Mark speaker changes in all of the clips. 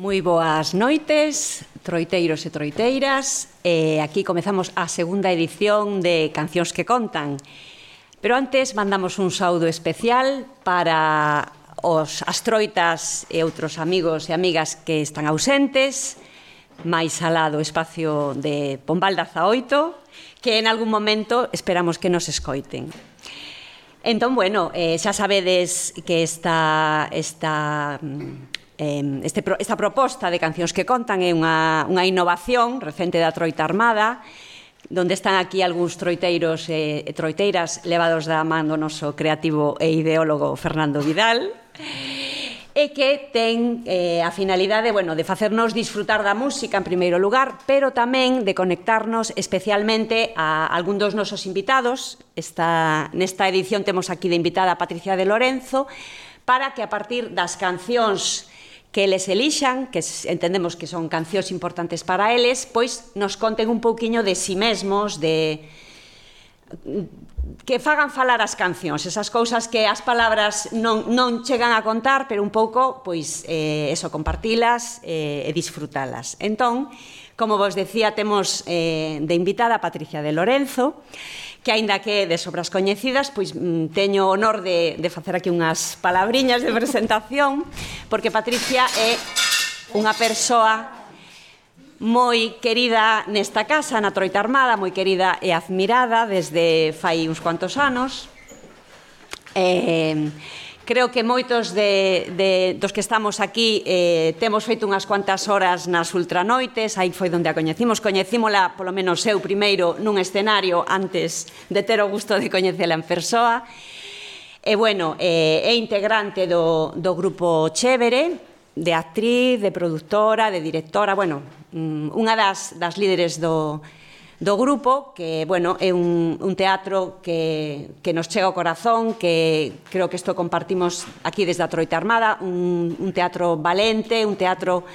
Speaker 1: Moi boas noites, troiteiros e troiteiras. Eh, aquí comezamos a segunda edición de Cancións que contan. Pero antes mandamos un saúdo especial para os astroitas e outros amigos e amigas que están ausentes, máis alá do espacio de Pombalda Zaoito, que en algún momento esperamos que nos escoiten. Entón, bueno, eh, xa sabedes que esta, esta mm, eh, este, esta proposta de cancións que contan é unha, unha innovación recente da Troita Armada, donde están aquí algúns troiteiros e e troiteiras levados da man do noso creativo e ideólogo Fernando Vidal, e que ten eh, a finalidade bueno, de facernos disfrutar da música en primeiro lugar, pero tamén de conectarnos especialmente a algún dos nosos invitados. Esta, nesta edición temos aquí de invitada a Patricia de Lorenzo, para que a partir das cancións que eles elixan, que entendemos que son cancións importantes para eles, pois nos conten un pouquiño de si sí mesmos, de mm, que fagan falar as cancións, esas cousas que as palabras non, non chegan a contar, pero un pouco, pois, eh, eso, compartilas eh, e disfrutalas. Entón, como vos decía, temos eh, de invitada a Patricia de Lorenzo, que aínda que de sobras coñecidas, pois mm, teño o honor de, de facer aquí unhas palabriñas de presentación, porque Patricia é unha persoa moi querida nesta casa, na Troita Armada, moi querida e admirada desde fai uns cuantos anos. Eh, Creo que moitos de, de, dos que estamos aquí eh, temos feito unhas cuantas horas nas ultranoites, aí foi onde a coñecimos, coñecímola, polo menos eu primeiro, nun escenario antes de ter o gusto de coñecela en persoa. E bueno, eh, é integrante do, do grupo Chévere, de actriz, de productora, de directora, bueno, mm, unha das, das líderes do, do grupo, que, bueno, é un, un teatro que, que nos chega ao corazón, que creo que isto compartimos aquí desde a Troita Armada, un, un teatro valente, un teatro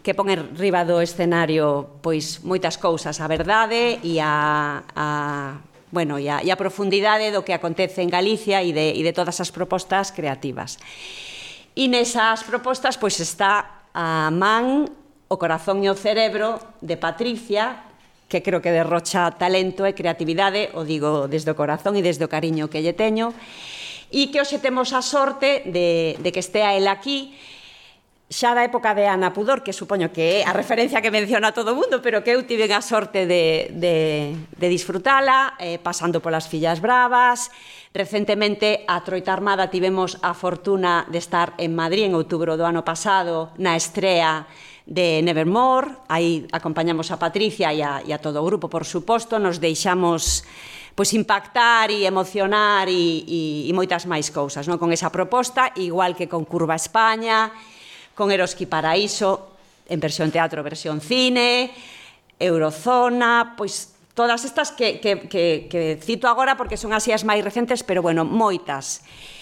Speaker 1: que pon en riba do escenario pois moitas cousas, a verdade e a, a bueno, e a, e a profundidade do que acontece en Galicia e de, e de todas as propostas creativas. E nesas propostas pois está a man, o corazón e o cerebro de Patricia, que creo que derrocha talento e creatividade, o digo desde o corazón e desde o cariño que lle teño, e que hoxe temos a sorte de, de que estea el aquí, xa da época de Ana Pudor, que supoño que é a referencia que menciona todo o mundo, pero que eu tive a sorte de, de, de disfrutala, eh, pasando polas Fillas Bravas. Recentemente, a Troita Armada tivemos a fortuna de estar en Madrid en outubro do ano pasado, na estrea de Nevermore, aí acompañamos a Patricia e a, e a todo o grupo, por suposto, nos deixamos pois impactar e emocionar e, e, e moitas máis cousas, non? Con esa proposta, igual que con Curva España, con Eroski Paraíso, en versión teatro, versión cine, Eurozona, pois todas estas que, que, que, que cito agora porque son así as máis recentes, pero bueno, moitas. Moitas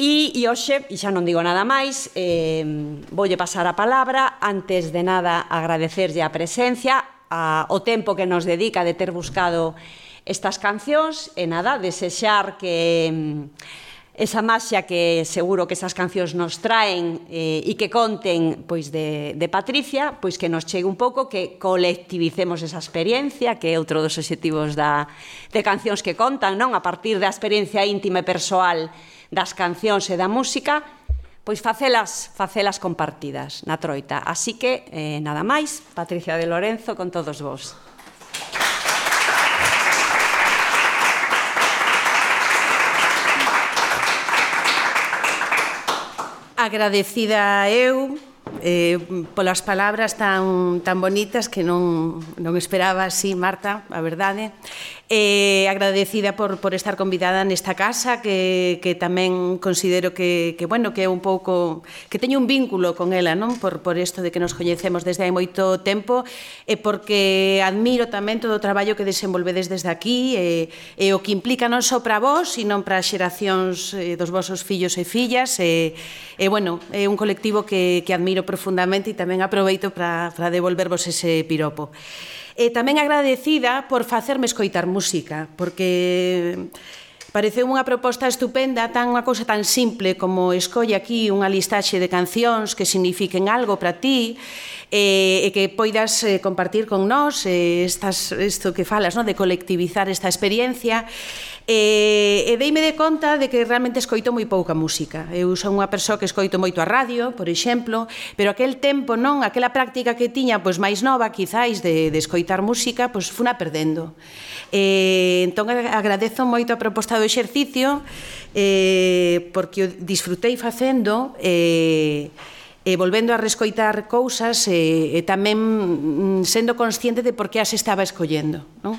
Speaker 1: E, e hoxe, e xa non digo nada máis, eh, voulle pasar a palabra, antes de nada agradecerlle a presencia, a, o tempo que nos dedica de ter buscado estas cancións, e nada, desexar que... Eh, esa maxia que seguro que esas cancións nos traen eh, e que conten pois de, de Patricia, pois que nos chegue un pouco, que colectivicemos esa experiencia, que é outro dos obxectivos da, de cancións que contan, non? A partir da experiencia íntima e persoal das cancións e da música, pois facelas, facelas compartidas na troita. Así que, eh, nada máis, Patricia de Lorenzo con todos vós.
Speaker 2: Agradecida eu eh, polas palabras tan, tan bonitas que non, non esperaba así, Marta, a verdade. Eh, agradecida por, por estar convidada nesta casa que, que tamén considero que, que, bueno, que é un pouco que teño un vínculo con ela, non? Por, por isto de que nos coñecemos desde hai moito tempo e eh, porque admiro tamén todo o traballo que desenvolvedes desde aquí e, eh, e eh, o que implica non só para vós, sino para xeracións eh, dos vosos fillos e fillas e, eh, eh, bueno, é un colectivo que, que admiro admiro profundamente e tamén aproveito para, para devolvervos ese piropo. E tamén agradecida por facerme escoitar música, porque Pareceu unha proposta estupenda, tan unha cousa tan simple como escolle aquí unha listaxe de cancións que signifiquen algo para ti eh, e que poidas eh, compartir con nós eh, estas, isto que falas, no? de colectivizar esta experiencia E, e deime de conta de que realmente escoito moi pouca música. Eu son unha persoa que escoito moito a radio, por exemplo, pero aquel tempo non, aquela práctica que tiña pois máis nova, quizáis, de, de escoitar música, pois funa perdendo. E, entón agradezo moito a proposta do exercicio, eh, porque o disfrutei facendo, eh, e volvendo a rescoitar cousas e, e tamén mm, sendo consciente de por que as estaba escollendo. Non?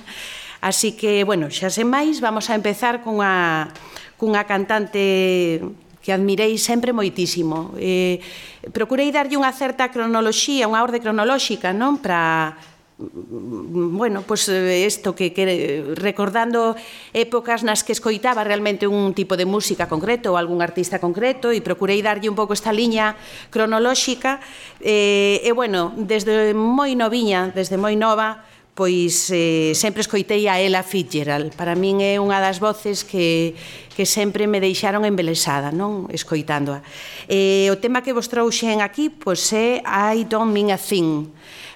Speaker 2: Así que, bueno, xa sen máis, vamos a empezar cunha, cunha cantante que admirei sempre moitísimo. Eh, procurei darlle unha certa cronoloxía, unha orde cronolóxica, non? Para, mm, bueno, pois pues eh, isto que, que recordando épocas nas que escoitaba realmente un tipo de música concreto ou algún artista concreto e procurei darlle un pouco esta liña cronolóxica eh, e bueno, desde moi noviña, desde moi nova, pois eh, sempre escoitei a Ella Fitzgerald. Para min é unha das voces que, que sempre me deixaron embelesada, non escoitándoa. Eh, o tema que vos trouxen aquí pois é I Don't Mean a Thing.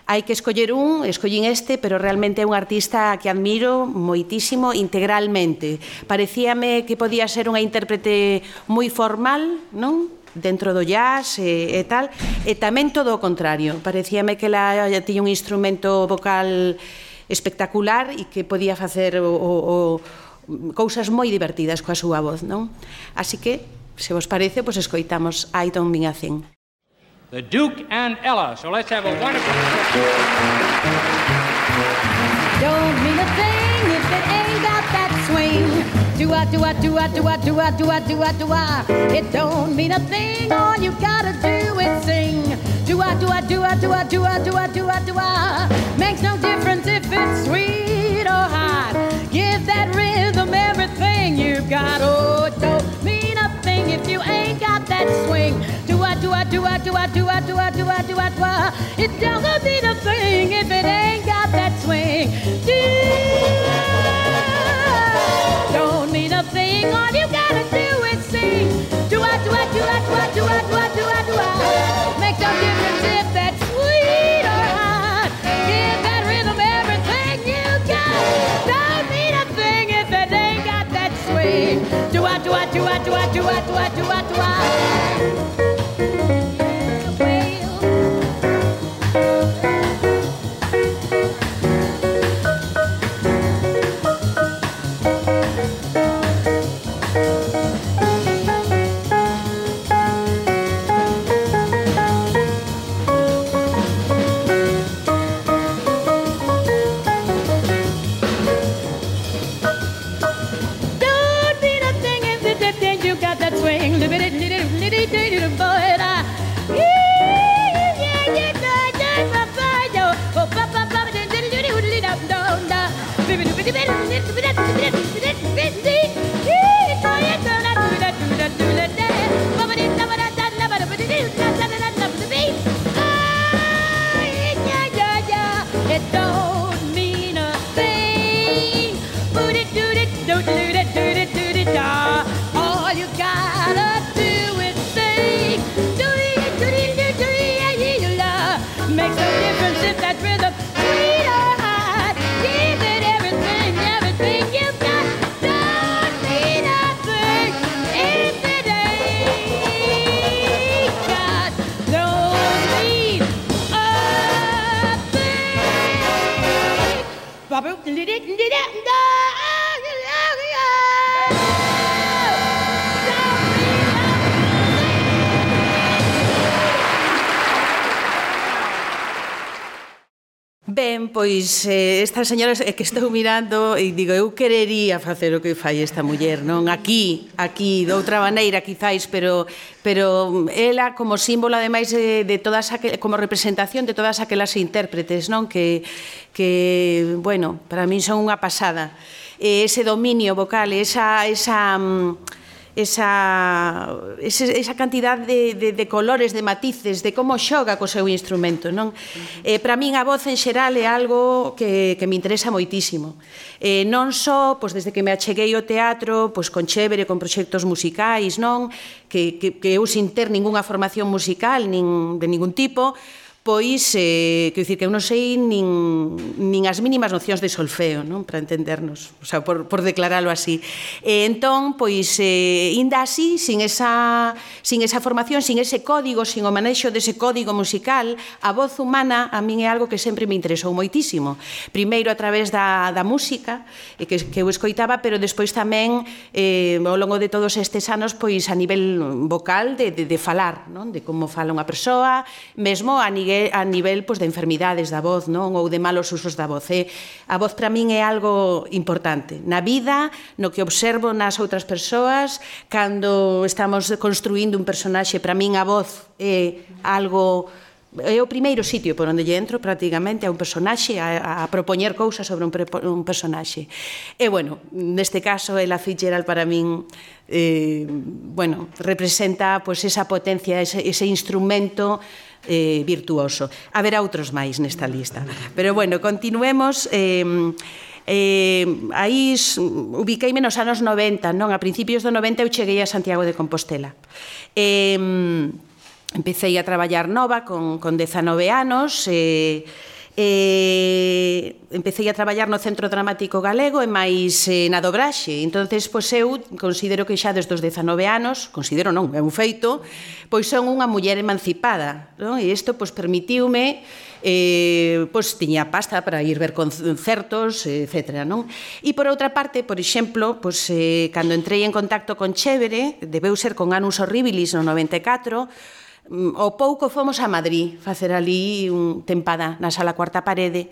Speaker 2: Hai que escoller un, escollín este, pero realmente é un artista que admiro moitísimo integralmente. Parecíame que podía ser unha intérprete moi formal, non? dentro do jazz e, e tal, e tamén todo o contrario. Parecíame que ela tiña un instrumento vocal espectacular e que podía facer o, o, o cousas moi divertidas coa súa voz, non? Así que, se vos parece, pois pues escoitamos I Don't Mean a Thing.
Speaker 3: The Duke and Ella. So let's have a wonderful...
Speaker 4: I do I do I do I do I do I do I do I it don't mean a thing all you gotta do is sing do I do I do I do I do I do I do I do I makes no difference if it's sweet or hot give that rhythm everything you've got oh it don't mean a thing if you ain't got that swing do I do I do I do I do I do I do I do I do I it don't mean a thing if it ain't got that swing do God.
Speaker 2: pois eh, esta señora que estou mirando e digo, eu querería facer o que fai esta muller, non? Aquí, aquí, de outra maneira, quizáis, pero pero ela como símbolo ademais de, de todas aquel, como representación de todas aquelas intérpretes, non? Que que bueno, para min son unha pasada. E ese dominio vocal, esa esa mm, esa, esa, esa cantidad de, de, de colores, de matices, de como xoga co seu instrumento. Non? Eh, para min a voz en xeral é algo que, que me interesa moitísimo. Eh, non só pois, desde que me acheguei ao teatro, pois, con Chévere, con proxectos musicais, non que, que, que eu sin ter ningunha formación musical nin de ningún tipo, pois, eh, quero dicir, que eu non sei nin, nin as mínimas nocións de solfeo, non? Para entendernos, o sea, por, por declaralo así. E entón, pois, eh, inda así, sin esa, sin esa formación, sin ese código, sin o manexo dese código musical, a voz humana a min é algo que sempre me interesou moitísimo. Primeiro a través da, da música, eh, que, que eu escoitaba, pero despois tamén, eh, ao longo de todos estes anos, pois, a nivel vocal de, de, de falar, non? De como fala unha persoa, mesmo a nivel é a nivel pois, de enfermidades da voz non? Ou de malos usos da voz. E a voz para min é algo importante. Na vida, no que observo nas outras persoas, cando estamos construindo un personaxe, para min a voz é algo é o primeiro sitio por onde lle entro prácticamente a un personaxe a, a propoñer cousas sobre un, pre, un personaxe. E bueno, neste caso Ella Fitzgerald para min eh, bueno, representa pues, esa potencia ese, ese instrumento eh, virtuoso. Haberá outros máis nesta lista. Pero bueno, continuemos... Eh, eh, aí ubiqueime nos anos 90, non? A principios do 90 eu cheguei a Santiago de Compostela. Eh, empecé a traballar nova con, con 19 anos, eh, eh, empecé a traballar no Centro Dramático Galego e máis eh, na dobraxe. Entonces, pois eu considero que xa desde os 19 anos, considero non, é un feito, pois son unha muller emancipada, non? E isto pois permitiume eh, pois tiña pasta para ir ver concertos, etc. Non? E por outra parte, por exemplo, pois, eh, cando entrei en contacto con Chévere, debeu ser con Anus Horribilis no 94, Mm, ao pouco fomos a Madrid facer ali un tempada na sala cuarta parede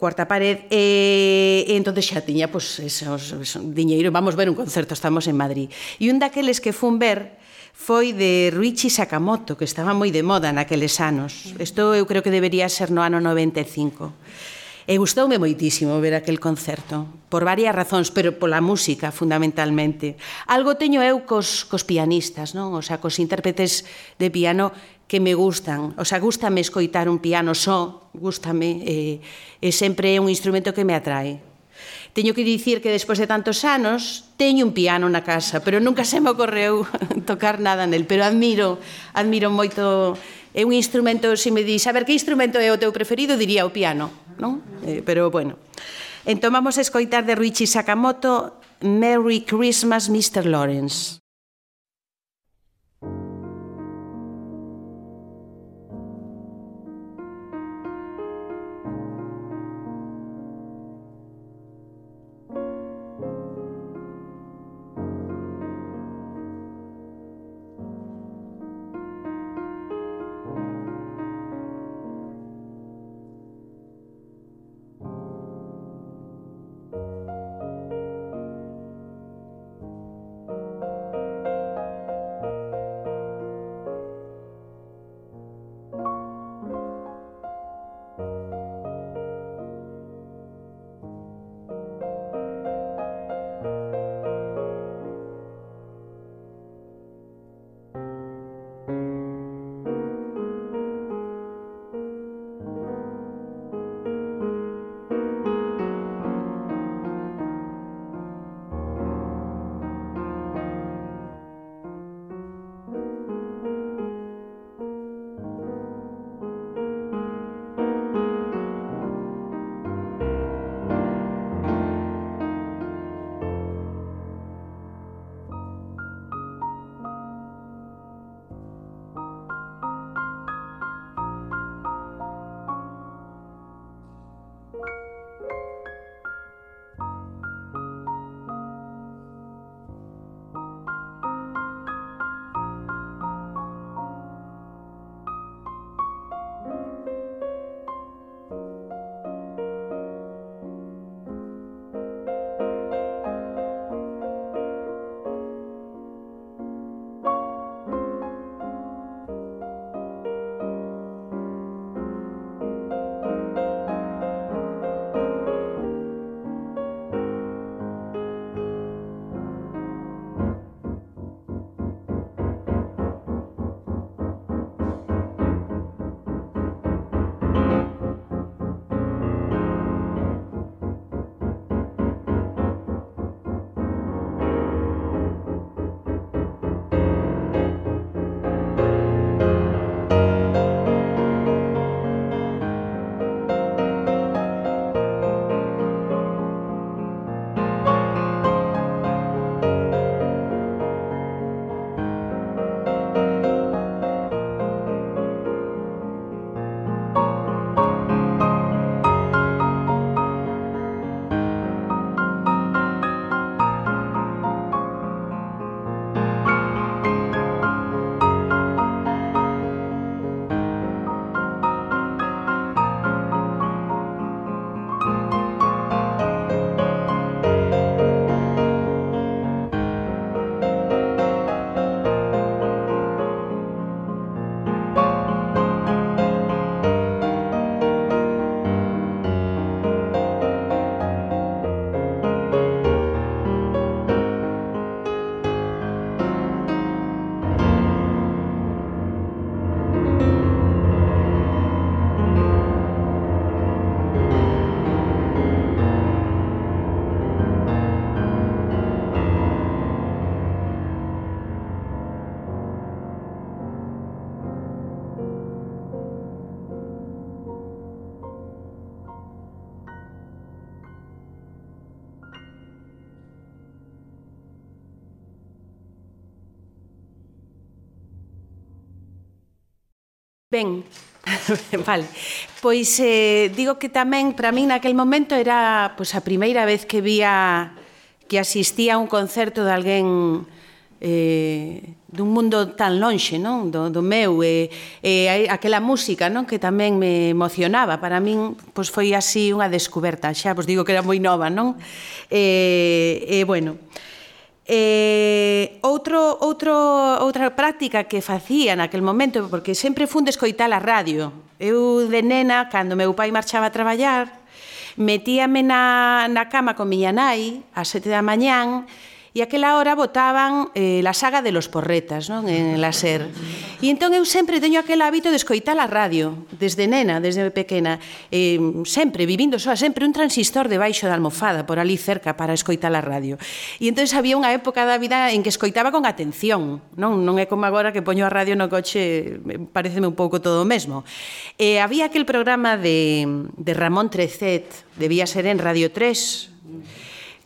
Speaker 2: cuarta pared e, e entón xa tiña pois, esos, esos diñeiro, vamos ver un concerto, estamos en Madrid. E un daqueles que fun ver foi de Ruichi Sakamoto, que estaba moi de moda naqueles anos. Isto eu creo que debería ser no ano 95. E gustoume moitísimo ver aquel concerto, por varias razóns, pero pola música fundamentalmente. Algo teño eu cos, cos pianistas, non? O sea, cos intérpretes de piano que me gustan. O sea, gustame escoitar un piano só, gustame, eh, e sempre é un instrumento que me atrae. Teño que dicir que despois de tantos anos teño un piano na casa, pero nunca se me ocorreu tocar nada nel, pero admiro, admiro moito é un instrumento, se me dis, a ver, que instrumento é o teu preferido, diría o piano non? Eh, pero bueno. Entón vamos a escoitar de Ruichi Sakamoto Merry Christmas, Mr. Lawrence. ben. vale. Pois eh, digo que tamén para min naquel momento era pois a primeira vez que vía que asistía a un concerto de alguén eh, dun mundo tan lonxe non? Do, do meu e, eh, e aquela música non? Que tamén me emocionaba. Para min pois foi así unha descoberta xa vos digo que era moi nova non? E, eh, e bueno Eh, outro, outro, outra práctica que facía naquel momento, porque sempre fun de escoitar a radio. Eu de nena, cando meu pai marchaba a traballar, metíame na, na cama con miña nai ás sete da mañán, e aquela hora botaban eh, la saga de los porretas non? en la SER. E entón eu sempre teño aquel hábito de escoitar a radio, desde nena, desde pequena, eh, sempre, vivindo soa, sempre un transistor debaixo da almofada, por ali cerca, para escoitar a radio. E entón había unha época da vida en que escoitaba con atención, non, non é como agora que poño a radio no coche, eh, pareceme un pouco todo o mesmo. Eh, había aquel programa de, de Ramón Trecet, debía ser en Radio 3,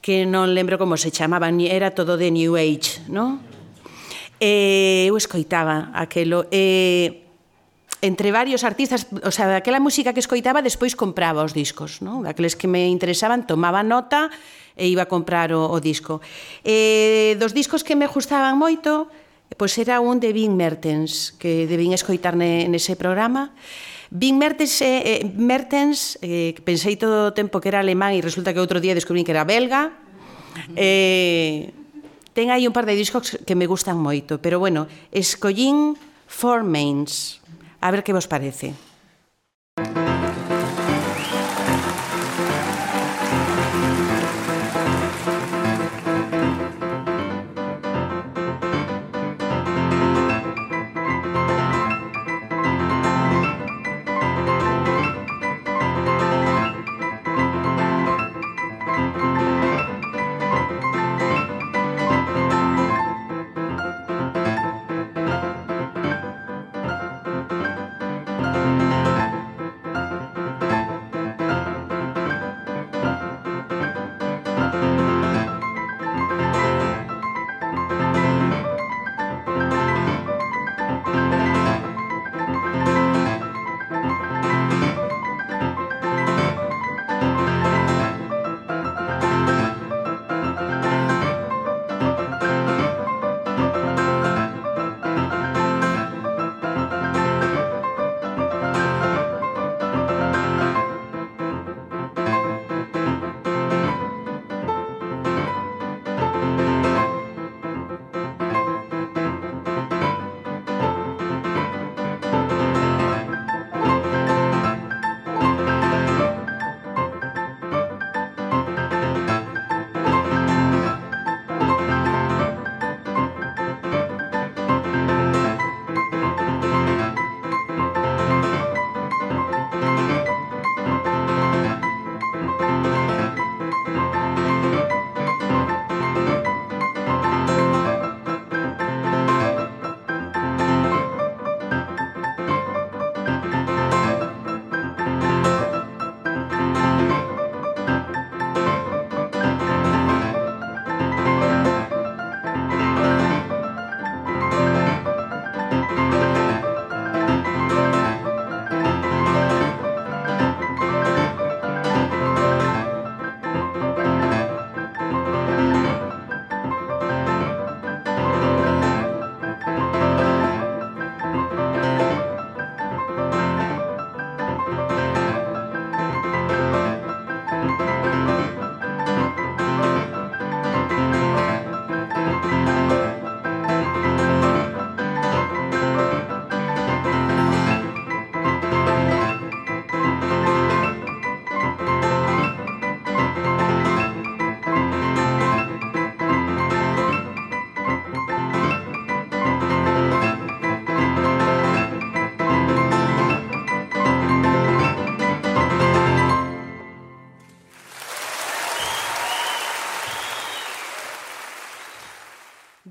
Speaker 2: que non lembro como se chamaban, era todo de New Age, non? E eh, eu escoitaba aquelo e entre varios artistas, o sea, daquela música que escoitaba, despois compraba os discos, non? Daqueles que me interesaban, tomaba nota e iba a comprar o, o disco. E dos discos que me gustaban moito, pois era un de Vin Mertens, que debín escoitar ne, nese programa, e Vin Mertens, eh, eh, Mertens eh, pensei todo o tempo que era alemán e resulta que outro día descubrín que era belga. Eh, ten aí un par de discos que me gustan moito, pero bueno, escollín Four Mains. A ver que vos parece.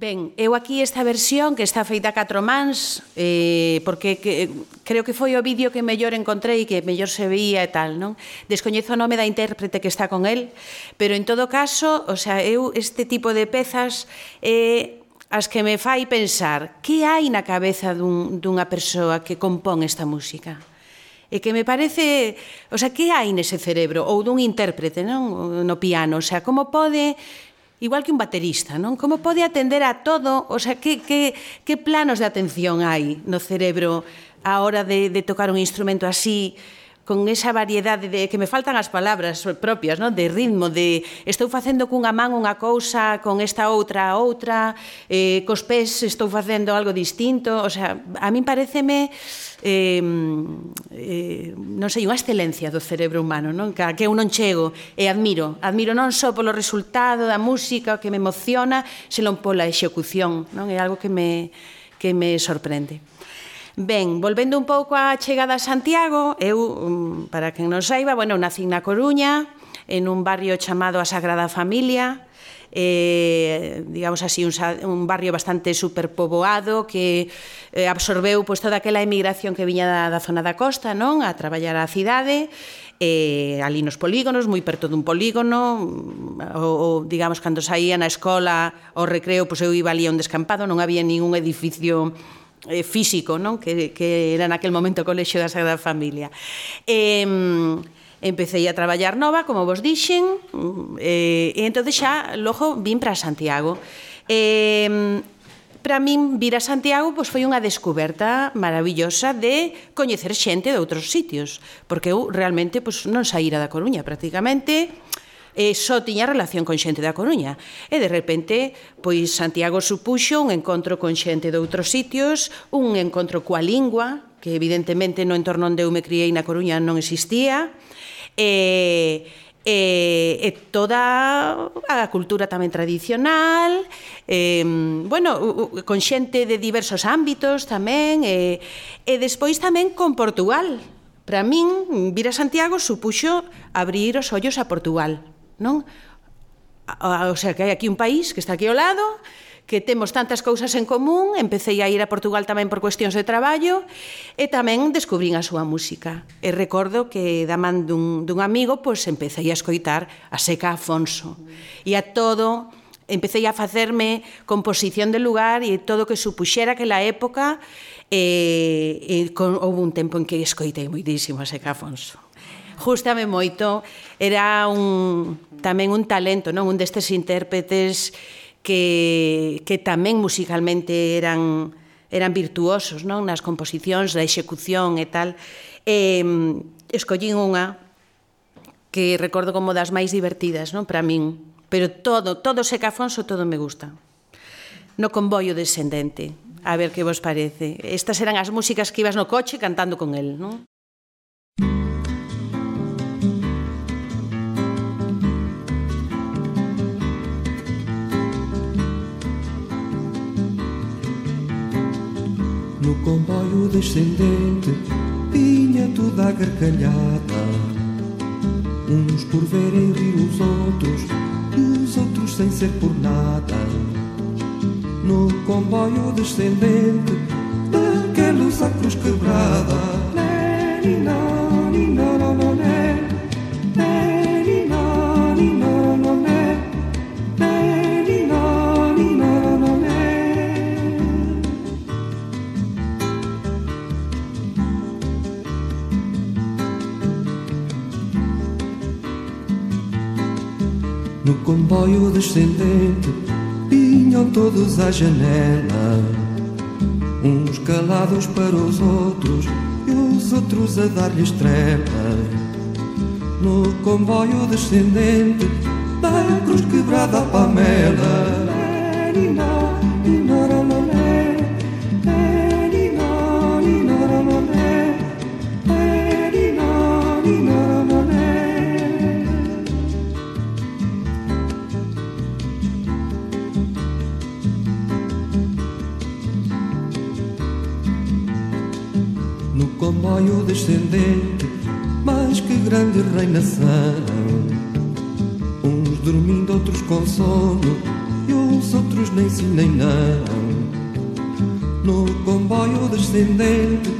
Speaker 2: Ben, eu aquí esta versión que está feita a catro mans, eh, porque que, creo que foi o vídeo que mellor encontrei e que mellor se veía e tal, non? Descoñezo o nome da intérprete que está con el, pero en todo caso, o sea, eu este tipo de pezas eh, as que me fai pensar que hai na cabeza dun, dunha persoa que compón esta música. E que me parece, o sea, que hai nese cerebro ou dun intérprete, non, no piano, o sea, como pode igual que un baterista, non? Como pode atender a todo, o sea, que, que, que planos de atención hai no cerebro a hora de, de tocar un instrumento así, con esa variedade de que me faltan as palabras propias, non? de ritmo, de estou facendo cunha man unha cousa, con esta outra outra, eh, cos pés estou facendo algo distinto, o sea, a min pareceme eh, eh, non sei, unha excelencia do cerebro humano, non? Que, que eu non chego e admiro, admiro non só polo resultado da música que me emociona, senón pola execución, non? É algo que me que me sorprende. Ben, volvendo un pouco á chegada a Santiago, eu, mm, para quen non saiba, bueno, nací na Coruña, en un barrio chamado a Sagrada Familia, eh, digamos así, un, un barrio bastante superpoboado que eh, absorbeu pois, toda aquela emigración que viña da, da zona da costa non a traballar á cidade, eh, ali nos polígonos, moi perto dun polígono, mm, ou, ou digamos, cando saía na escola ao recreo, pois eu iba ali a un descampado, non había ningún edificio eh, físico, non? Que, que era naquel momento o Colexio da Sagrada Familia. Eh, empecé a traballar nova, como vos dixen, eh, e entón xa logo vim para Santiago. Eh, para min vir a Santiago pois foi unha descoberta maravillosa de coñecer xente de outros sitios, porque eu realmente pois non saíra da Coruña prácticamente, e só tiña relación con xente da Coruña. E de repente, pois Santiago supuxo un encontro con xente de outros sitios, un encontro coa lingua, que evidentemente no entorno onde eu me criei na Coruña non existía, e, e, e toda a cultura tamén tradicional, e, bueno, con xente de diversos ámbitos tamén, e, e despois tamén con Portugal, Para min, vir a Santiago supuxo abrir os ollos a Portugal non? O sea, que hai aquí un país que está aquí ao lado, que temos tantas cousas en común, empecé a ir a Portugal tamén por cuestións de traballo e tamén descubrín a súa música. E recordo que da man dun, dun amigo pois empecé a escoitar a Seca Afonso e a todo empecé a facerme composición de lugar e todo o que supuxera que la época e, e con, houve un tempo en que escoitei moitísimo a Seca Afonso gustame moito, era un, tamén un talento, non? un destes intérpretes que, que tamén musicalmente eran eran virtuosos non nas composicións, da execución e tal. E, escollín unha que recordo como das máis divertidas non para min, pero todo, todo se Afonso, todo me gusta. No convoio descendente, a ver que vos parece. Estas eran as músicas que ibas no coche cantando con el, non?
Speaker 5: No comboio descendente vinha toda a gargalhada. Uns por verem rir os outros E os outros sem ser por nada. No comboio descendente Daqueles a cruz quebrada. Nina, nina, nina, nina, No comboio descendente vinham todos à janela, uns calados para os outros e os outros a dar-lhes trela. No comboio descendente da cruz quebrada a Pamela. Reinação. Uns dormindo, outros com sono, e os outros nem sim nem não. No comboio descendente,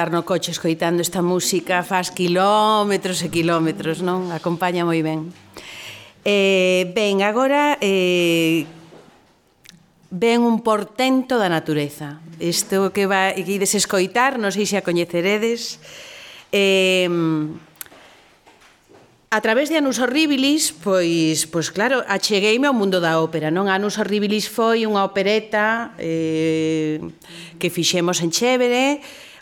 Speaker 2: andar no coche escoitando esta música faz quilómetros e quilómetros, non? Acompaña moi ben. Eh, ben, agora eh, ven un portento da natureza. Isto que va que ides escoitar, non sei se a coñeceredes. Eh, A través de Anus Horribilis, pois, pois claro, achegueime ao mundo da ópera, non? Anus Horribilis foi unha opereta eh, que fixemos en Chévere,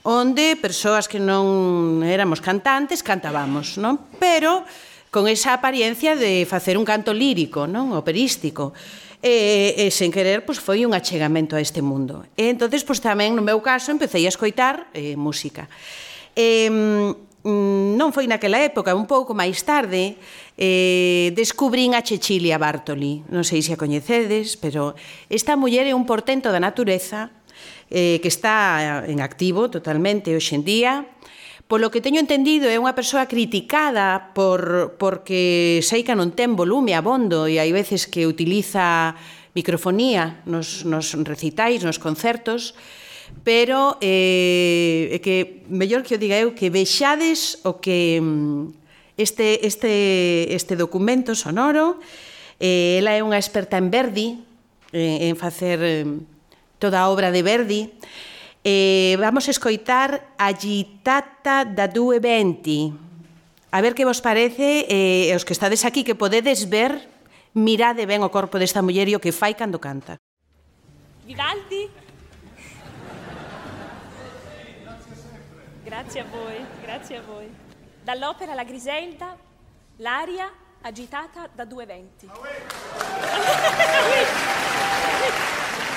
Speaker 2: onde persoas que non éramos cantantes cantábamos, non? Pero con esa apariencia de facer un canto lírico, non? Operístico. E, e sen querer, pois foi un achegamento a este mundo. E entonces, pois tamén no meu caso empecé a escoitar eh, música. E, non foi naquela época, un pouco máis tarde, eh, descubrín a Cecilia Bartoli. Non sei se a coñecedes, pero esta muller é un portento da natureza eh, que está en activo totalmente hoxe en día, polo que teño entendido é unha persoa criticada por porque sei que non ten volume abondo e hai veces que utiliza microfonía nos, nos recitais, nos concertos, pero eh, que mellor que o diga eu que vexades o que mm, este, este, este documento sonoro eh, ela é unha experta en Verdi eh, en facer eh, toda a obra de Verdi. Eh, vamos a escoitar Agitata da Due Venti. A ver que vos parece eh, os que estades aquí que podedes ver mirade ben o corpo desta muller e o que fai cando canta.
Speaker 6: Vivaldi Grazie a voi, grazie a voi. Dall'opera La Griselda, l'aria agitata da due venti.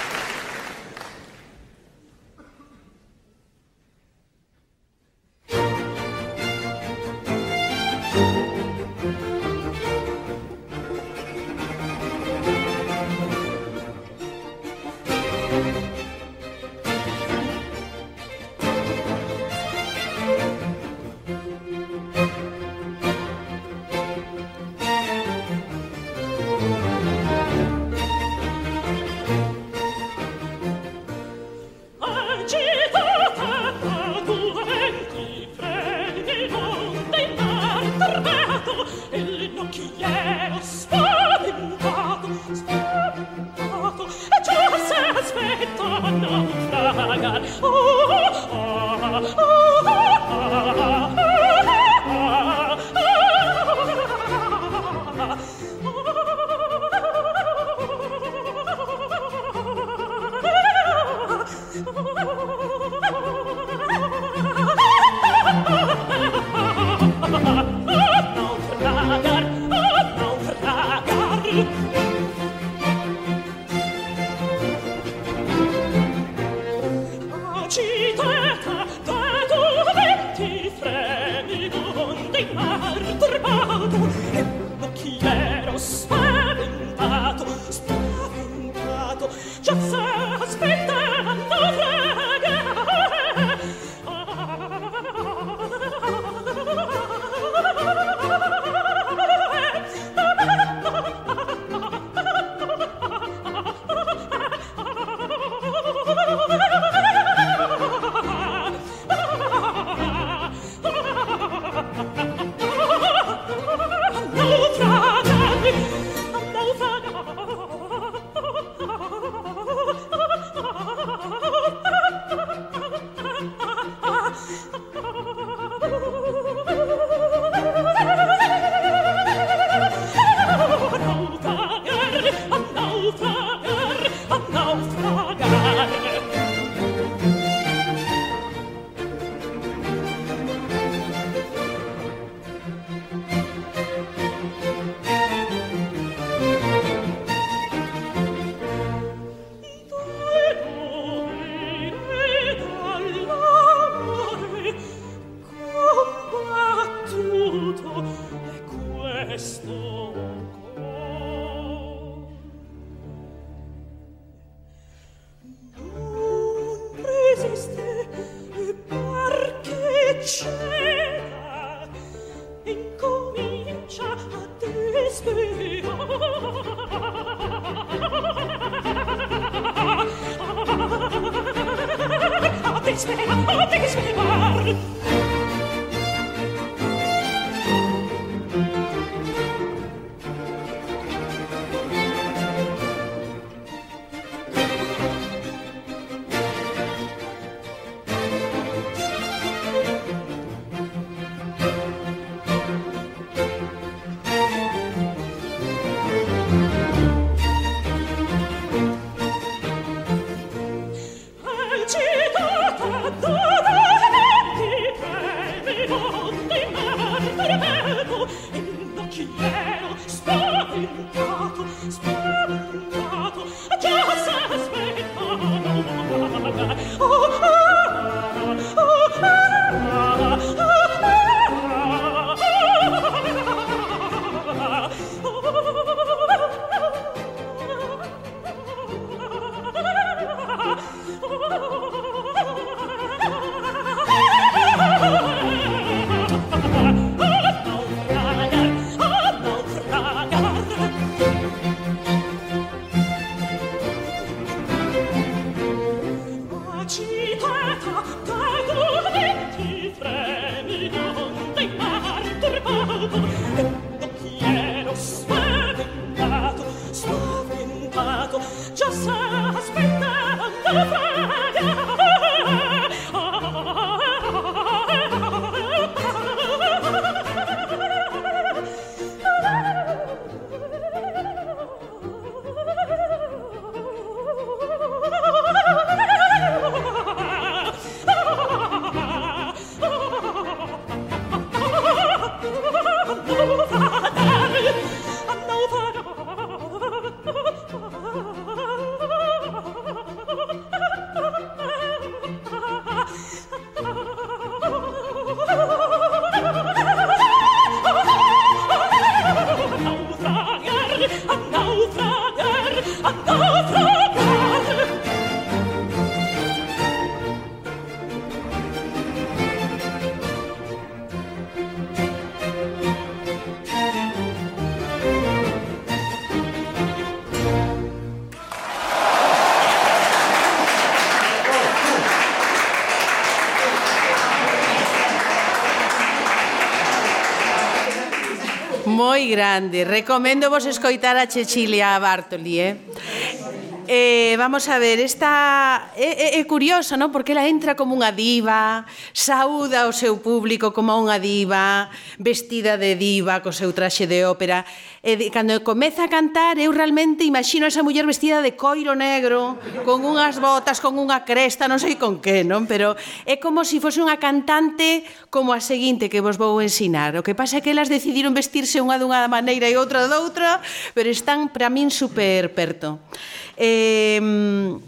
Speaker 6: spaventato già s'aspettava la
Speaker 2: frana grande. Recomendo vos escoitar a Cecilia Bartoli, eh? Eh, vamos a ver, esta é, é, é curioso, non? Porque ela entra como unha diva, saúda o seu público como unha diva, vestida de diva, co seu traxe de ópera. E de, cando comeza a cantar, eu realmente imagino esa muller vestida de coiro negro, con unhas botas, con unha cresta, non sei con que, non? Pero é como se si fose unha cantante como a seguinte que vos vou ensinar. O que pasa é que elas decidiron vestirse unha dunha maneira e outra doutra, pero están para min super perto. Eh, Eh,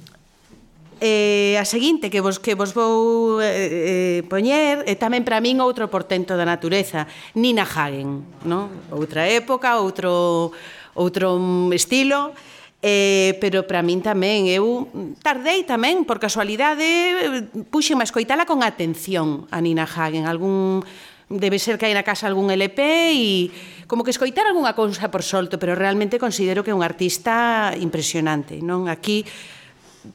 Speaker 2: eh, a seguinte que vos, que vos vou eh, eh, poñer é eh, tamén para min outro portento da natureza, Nina Hagen, no? outra época, outro, outro estilo, eh, pero para min tamén eu tardei tamén por casualidade puxeme a escoitala eh, con atención a Nina Hagen algún debe ser que hai na casa algún LP e como que escoitar algunha cousa por solto, pero realmente considero que é un artista impresionante, non? Aquí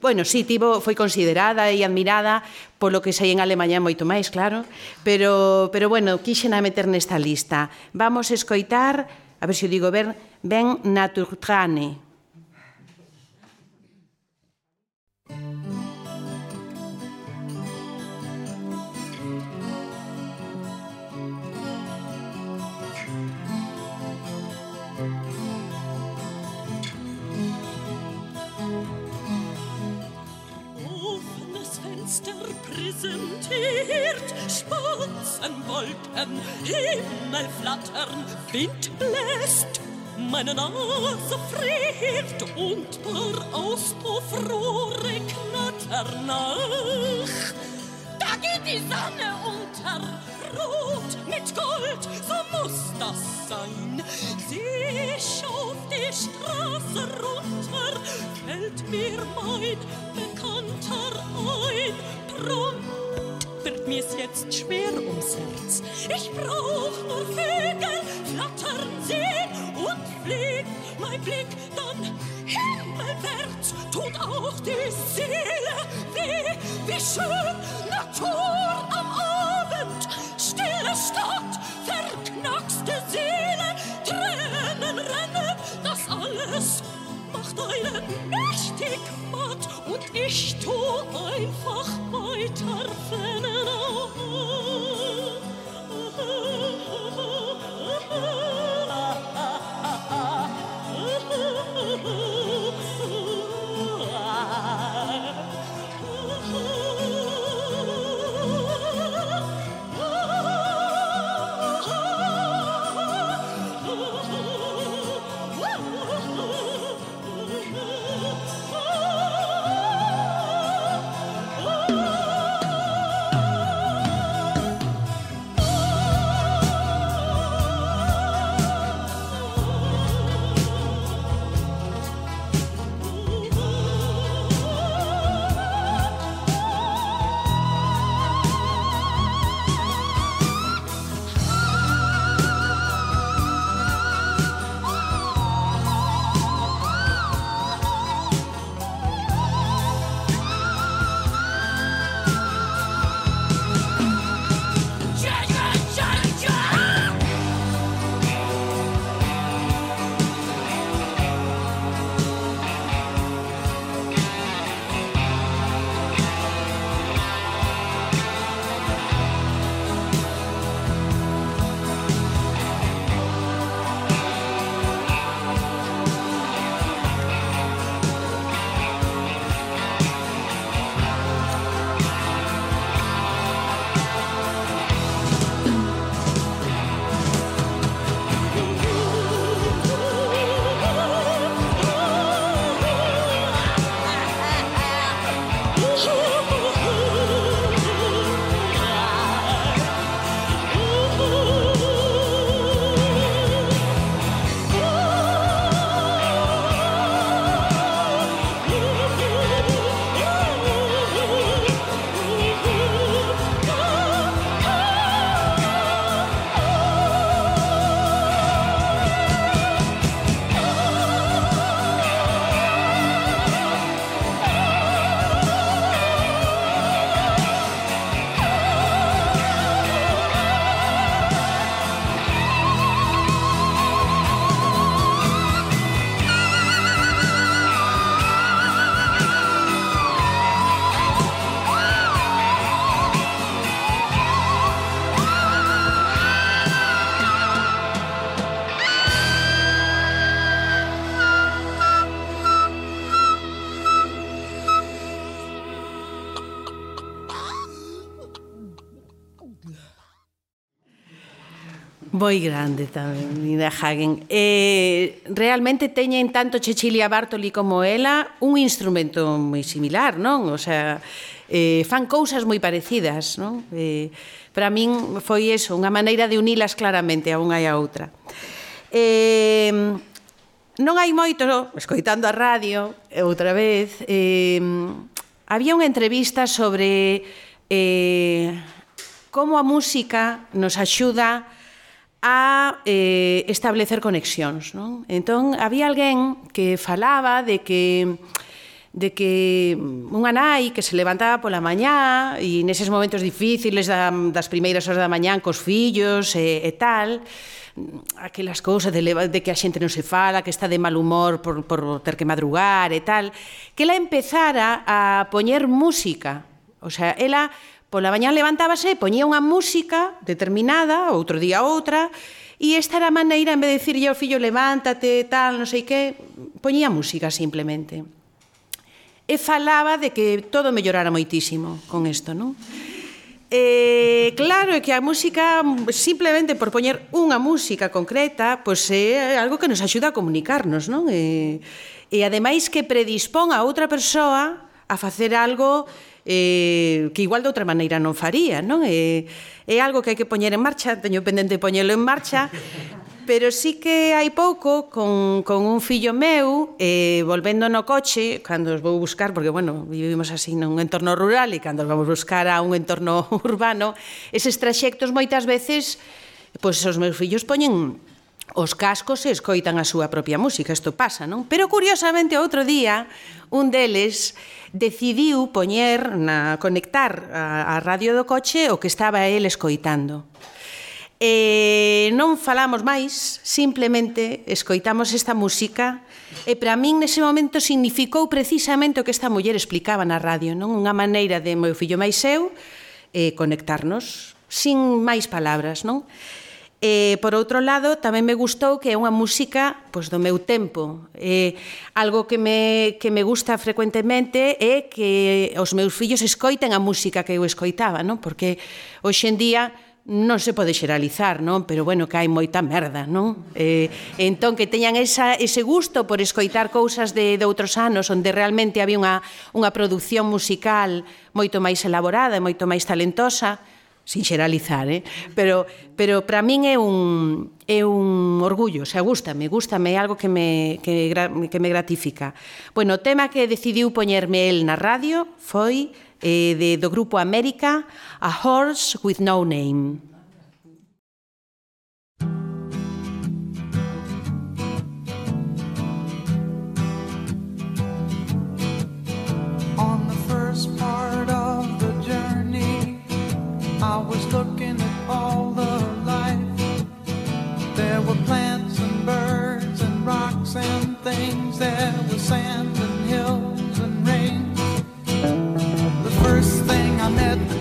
Speaker 2: bueno, sí, tivo, foi considerada e admirada polo que sei en Alemanha moito máis, claro, pero, pero bueno, quixen a meter nesta lista. Vamos escoitar, a ver se o digo ben, Ben Naturtrane.
Speaker 6: Präsentiert Spatzenwolken, Himmel flattern, Wind bläst, meine Nase friert und paar Auspuffrohre knattern nach. Da geht die Sonne unter, rot mit Gold, so muss das sein. Ich auf die Straße runter, fällt mir mein Bekannter ein. Prompt wird mir's jetzt schwer ums Herz. Ich brauch nur Vögel, flattern sehen und fliegt mein Blick dann himmelwärts, tut auch die Seele weh, wie schön Natur am Abend, stille Stadt, verknackste Seele, Tränen rennen, das alles macht einen mächtig matt und ich tu einfach weiter flennen.
Speaker 2: Moi grande tamén, Nina Hagen. Eh, realmente teñen tanto Cecilia Bartoli como ela un instrumento moi similar, non? O sea, eh, fan cousas moi parecidas, non? Eh, para min foi eso, unha maneira de unilas claramente a unha e a outra. Eh, non hai moito, no? escoitando a radio, eh, outra vez, eh, había unha entrevista sobre eh, como a música nos axuda a a eh, establecer conexións. Non? Entón, había alguén que falaba de que de que unha nai que se levantaba pola mañá e neses momentos difíciles da, das primeiras horas da mañá cos fillos e, e tal, aquelas cousas de, de que a xente non se fala, que está de mal humor por, por ter que madrugar e tal, que ela empezara a poñer música. O sea, ela Pola mañá levantábase e poñía unha música determinada, outro día outra, e esta era a maneira, en vez de dicirlle ao fillo levántate, tal, non sei que, poñía música simplemente. E falaba de que todo mellorara moitísimo con isto, non? Eh, claro é que a música simplemente por poñer unha música concreta, pois é algo que nos axuda a comunicarnos, non? E, e ademais que predispón a outra persoa a facer algo eh, que igual de outra maneira non faría, non? É, é algo que hai que poñer en marcha, teño pendente poñelo en marcha, pero sí que hai pouco con, con un fillo meu eh, volvendo no coche cando os vou buscar, porque bueno, vivimos así nun entorno rural e cando os vamos buscar a un entorno urbano eses traxectos moitas veces pois os meus fillos poñen os cascos e escoitan a súa propia música, isto pasa, non? Pero curiosamente outro día un deles decidiu poñer na conectar a, a radio do coche o que estaba el escoitando. E non falamos máis, simplemente escoitamos esta música e para min nese momento significou precisamente o que esta muller explicaba na radio, non? Unha maneira de meu fillo máis eu eh, conectarnos sin máis palabras, non? E, por outro lado, tamén me gustou que é unha música pois, do meu tempo. E, algo que me, que me gusta frecuentemente é que os meus fillos escoiten a música que eu escoitaba, non? porque hoxe en día non se pode xeralizar, non? Pero bueno, que hai moita merda, non? Eh, entón que teñan esa, ese gusto por escoitar cousas de, de outros anos onde realmente había unha, unha produción musical moito máis elaborada e moito máis talentosa, sin xeralizar, eh? pero, pero para min é un, é un orgullo, o sea, gustame, gustame, é algo que me, que, que me gratifica. Bueno, o tema que decidiu poñerme el na radio foi eh, de, do grupo América, A Horse with No Name.
Speaker 7: Rocks and things. There was sand and hills and rain. The first thing I met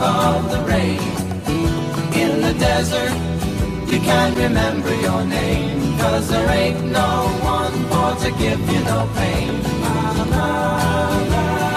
Speaker 7: of the rain. In the desert, you can't remember your name. Cause there ain't no one for to give you no pain. La, la, la,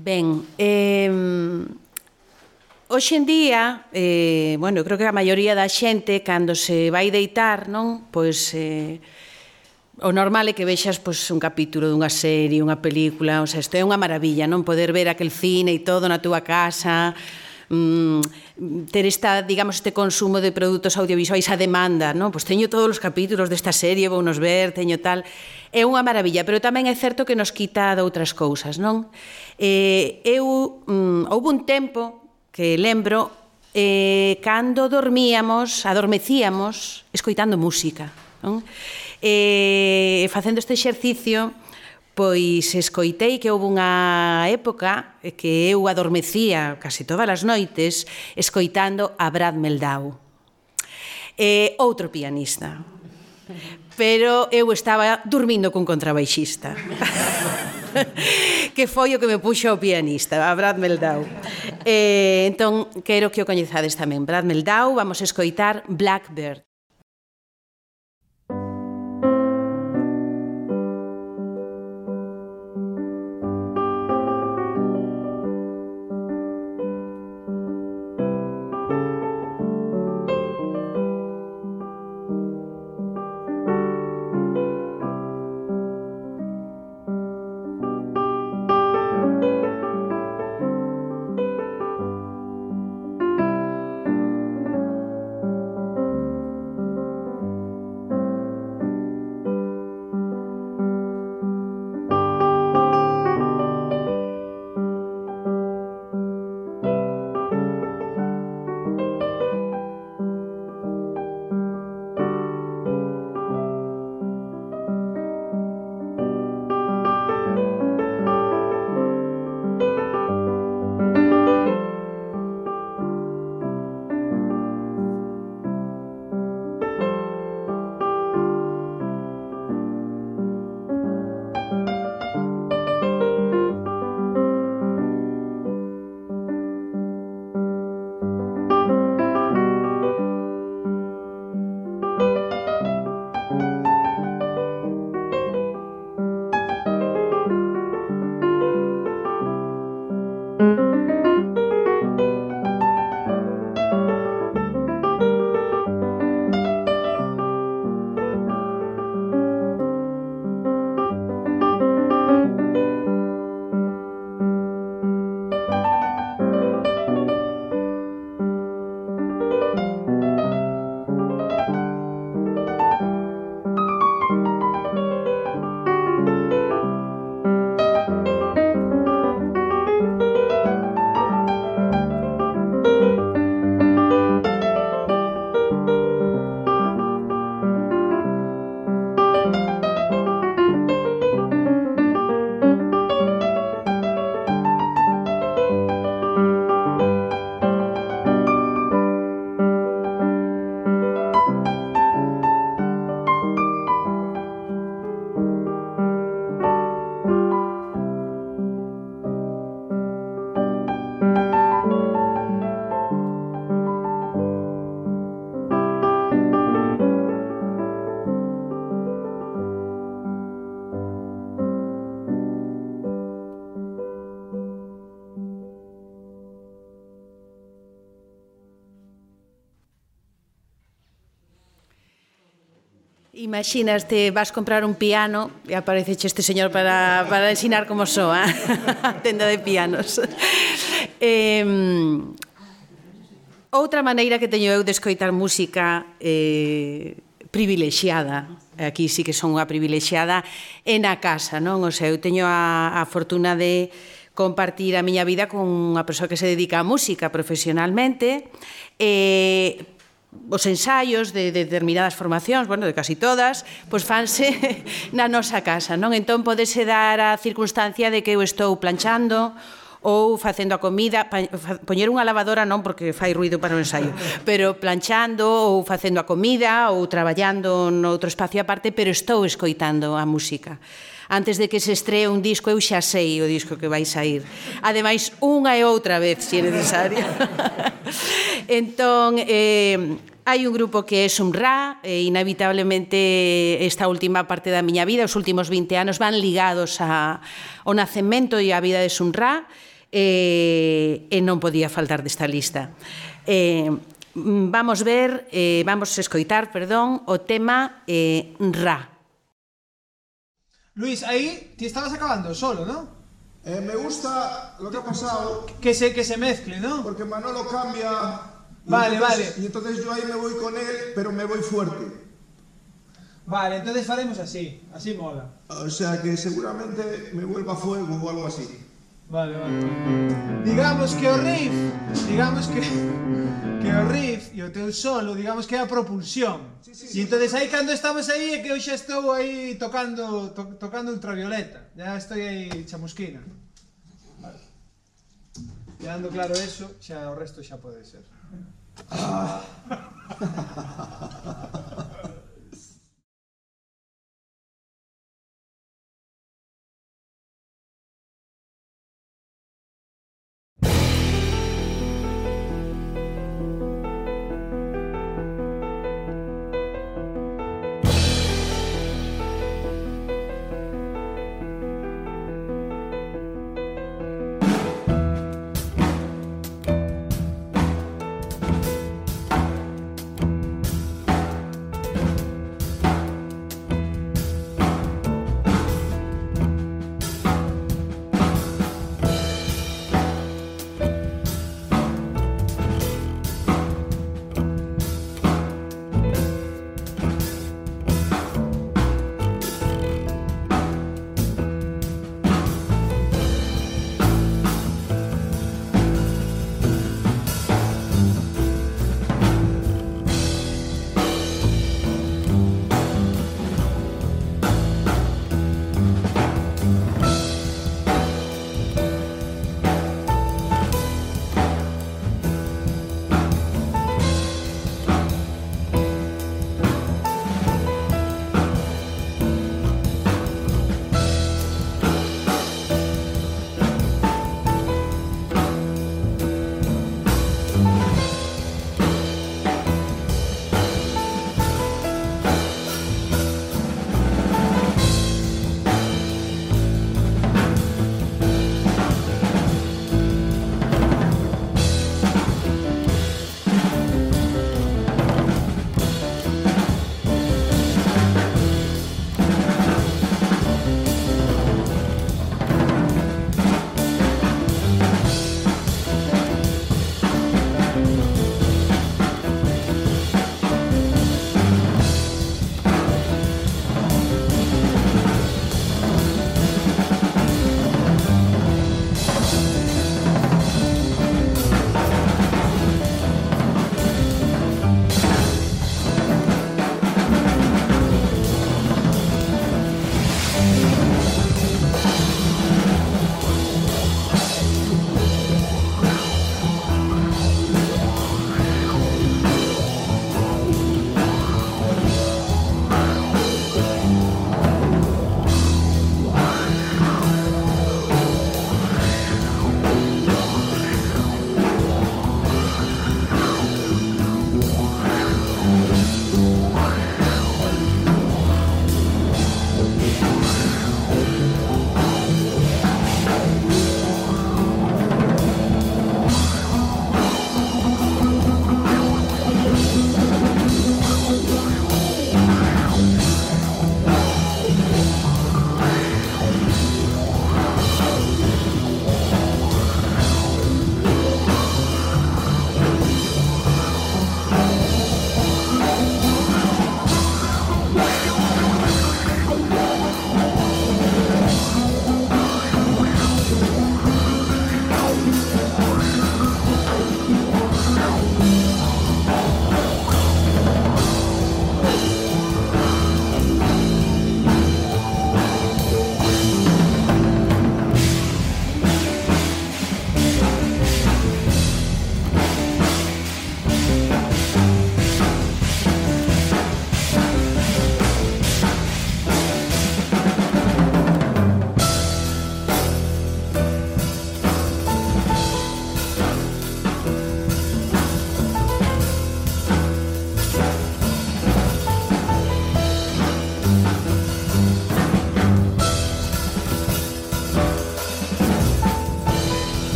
Speaker 2: Ben, eh, hoxe en día, eh, bueno, eu creo que a maioría da xente, cando se vai deitar, non? Pois, eh, o normal é que vexas pois, un capítulo dunha serie, unha película, o sea, isto é unha maravilla, non? Poder ver aquel cine e todo na túa casa, mm, ter esta, digamos, este consumo de produtos audiovisuais a demanda, non? Pois teño todos os capítulos desta serie, vou nos ver, teño tal é unha maravilla, pero tamén é certo que nos quita de outras cousas, non? Eh, eu, mm, houve un tempo que lembro eh, cando dormíamos, adormecíamos escoitando música, non? Eh, facendo este exercicio, pois escoitei que houve unha época que eu adormecía casi todas as noites escoitando a Brad Meldau. Eh, outro pianista pero eu estaba dormindo cun contrabaixista. que foi o que me puxo o pianista, a Brad Meldau. Eh, entón, quero que o coñezades tamén. Brad Meldau, vamos a escoitar Blackbird. imaginaste, vas comprar un piano e aparece este señor para, para ensinar como soa a tenda de pianos. Eh, outra maneira que teño eu de escoitar música eh, privilexiada, aquí sí que son unha privilexiada, é na casa, non? O sea, eu teño a, a fortuna de compartir a miña vida con unha persoa que se dedica á música profesionalmente, eh, os ensaios de, de determinadas formacións, bueno, de casi todas, pois fanse na nosa casa, non? Entón podese dar a circunstancia de que eu estou planchando ou facendo a comida, poñer unha lavadora non porque fai ruido para o ensaio, pero planchando ou facendo a comida ou traballando noutro espacio aparte, pero estou escoitando a música antes de que se estree un disco, eu xa sei o disco que vai sair. Ademais, unha e outra vez, se é necesario. entón, eh, hai un grupo que é Sumra, e inevitablemente esta última parte da miña vida, os últimos 20 anos, van ligados a, ao nacemento e á vida de Sumra, e, eh, e non podía faltar desta lista. E, vamos ver, eh, vamos escoitar, perdón, o tema eh, Ra.
Speaker 8: Luis, ahí te estabas acabando solo, ¿no?
Speaker 9: Eh, me gusta lo que ha pasado
Speaker 8: Que se, que se mezcle, ¿no?
Speaker 9: porque Manolo cambia. y
Speaker 8: Vale,
Speaker 9: entonces-
Speaker 8: vale.
Speaker 9: Y entonces yo ahí me voy con él, pero me voy fuerte.
Speaker 8: Vale, entonces faremos así, así mola.
Speaker 9: O sea que seguramente me vuelva fuego o algo así.
Speaker 8: Vale, vale. Digamos que o riff, digamos que que o riff e o teu solo, digamos que é a propulsión. Sí, sí. E entonces aí cando estamos aí é que eu xa estou aí tocando to, tocando ultravioleta. Já estou aí chamusquina. Vale. Ya dando claro eso, xa o resto xa pode ser. Ah.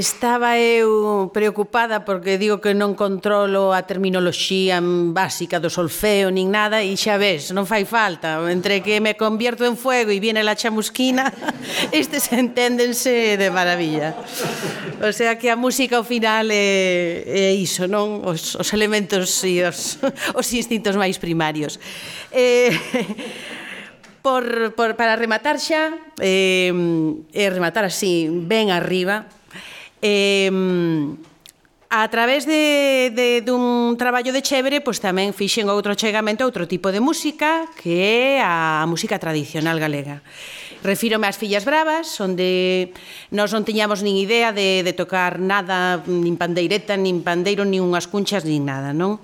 Speaker 2: Estaba eu preocupada porque digo que non controlo a terminoloxía básica do solfeo nin nada e xa ves, non fai falta. Entre que me convierto en fuego e viene la chamusquina, estes enténdense de maravilla. O sea que a música ao final é, é iso, non? Os, os elementos e os, os instintos máis primarios. Eh, por, por, para rematar xa, eh, e rematar así ben arriba, Eh, a través de, de, dun traballo de Chévere, pois tamén fixen outro chegamento a outro tipo de música, que é a música tradicional galega. Refírome ás Fillas Bravas, onde nós non tiñamos nin idea de, de tocar nada, nin pandeireta, nin pandeiro, nin unhas cunchas, nin nada, non?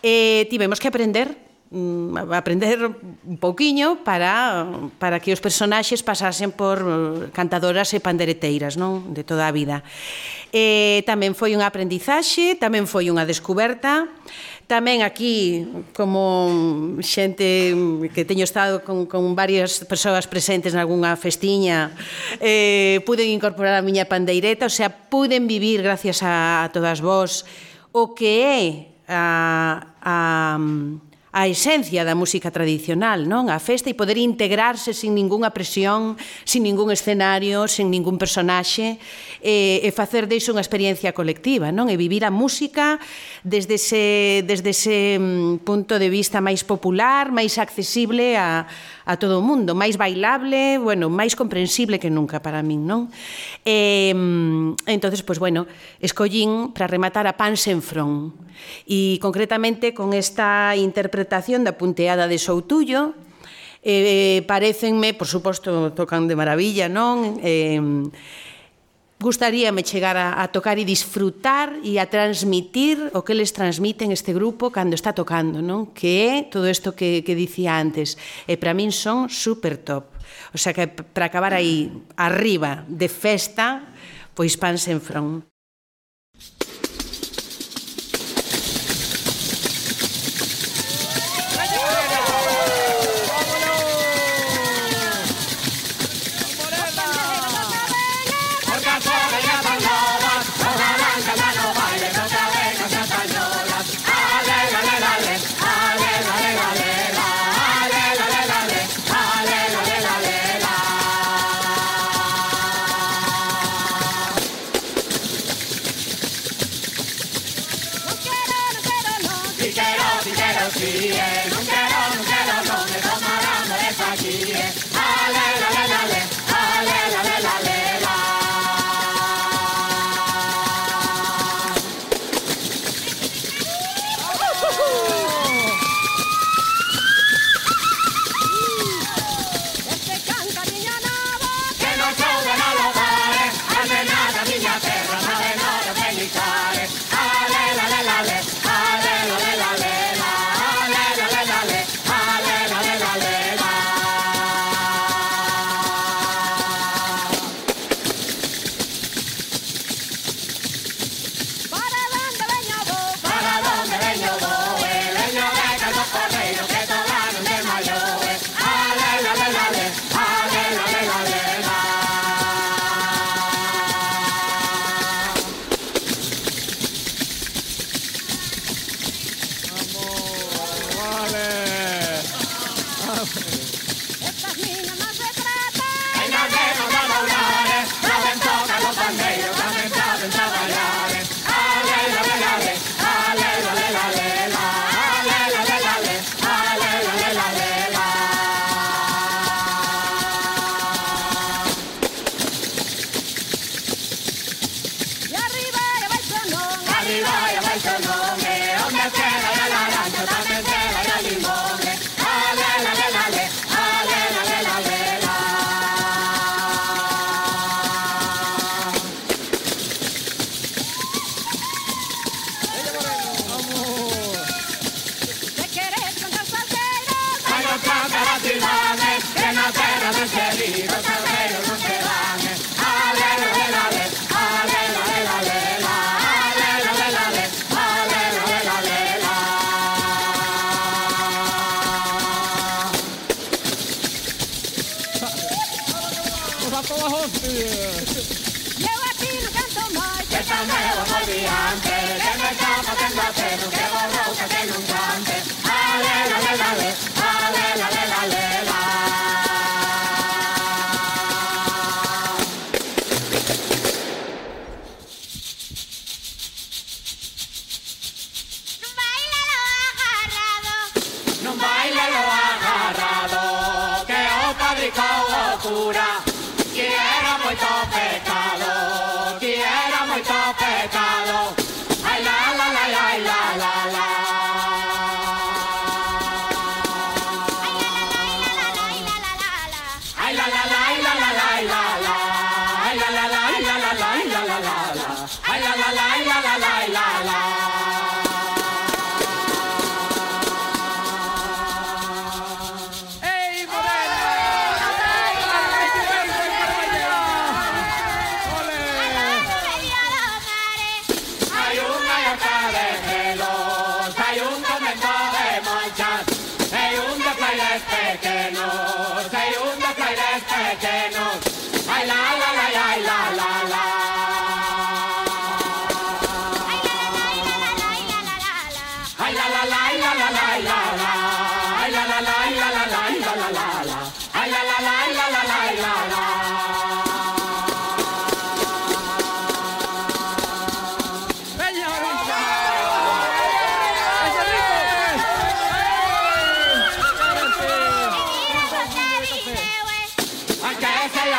Speaker 2: E tivemos que aprender mm, aprender un pouquiño para, para que os personaxes pasasen por eh, cantadoras e pandereteiras non? De toda a vida. Eh, tamén foi unha aprendizaxe, tamén foi unha descoberta, tamén aquí como xente que teño estado con, con varias persoas presentes nalgúnha festiña eh, puden incorporar a miña pandeireta, o sea, puden vivir gracias a, a todas vós. O que é a, a a esencia da música tradicional, non? A festa e poder integrarse sin ningunha presión, sin ningún escenario, sin ningún personaxe e, e facer deixo unha experiencia colectiva, non? E vivir a música desde ese, desde ese mm, punto de vista máis popular, máis accesible a, a todo o mundo, máis bailable, bueno, máis comprensible que nunca para min, non? E, entonces, pois pues, bueno, escollín para rematar a Pansenfron e concretamente con esta interpretación da punteada de Soutullo, eh, parecenme, por suposto, tocan de maravilla, non? Eh, Gustaríame chegar a, a tocar e disfrutar e a transmitir o que les transmiten este grupo cando está tocando, non? Que é todo isto que, que dicía antes. E para min son super top. O sea que para acabar aí arriba de festa, pois pan sen front.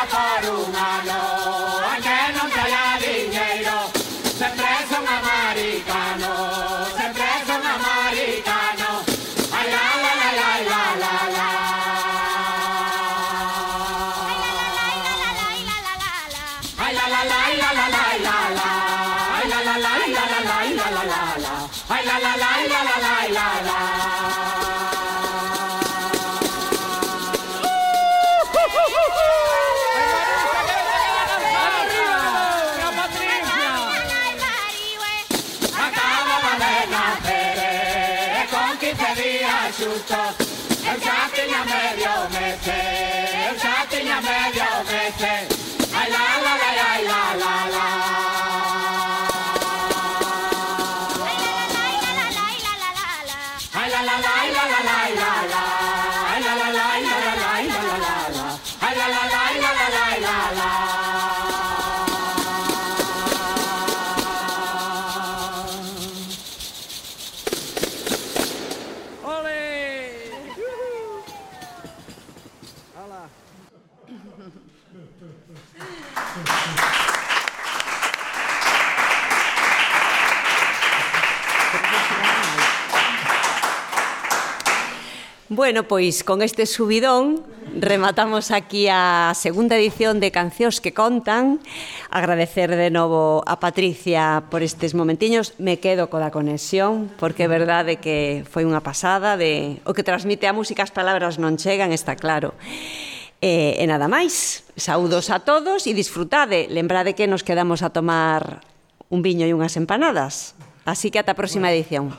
Speaker 4: para o Manon.
Speaker 1: Bueno, pois con este subidón rematamos aquí a segunda edición de Cancións que contan. Agradecer de novo a Patricia por estes momentiños. Me quedo co da conexión, porque é verdade que foi unha pasada de o que transmite a música as palabras non chegan, está claro. E, e nada máis, saúdos a todos e disfrutade. Lembrade que nos quedamos a tomar un viño e unhas empanadas. Así que ata a próxima edición.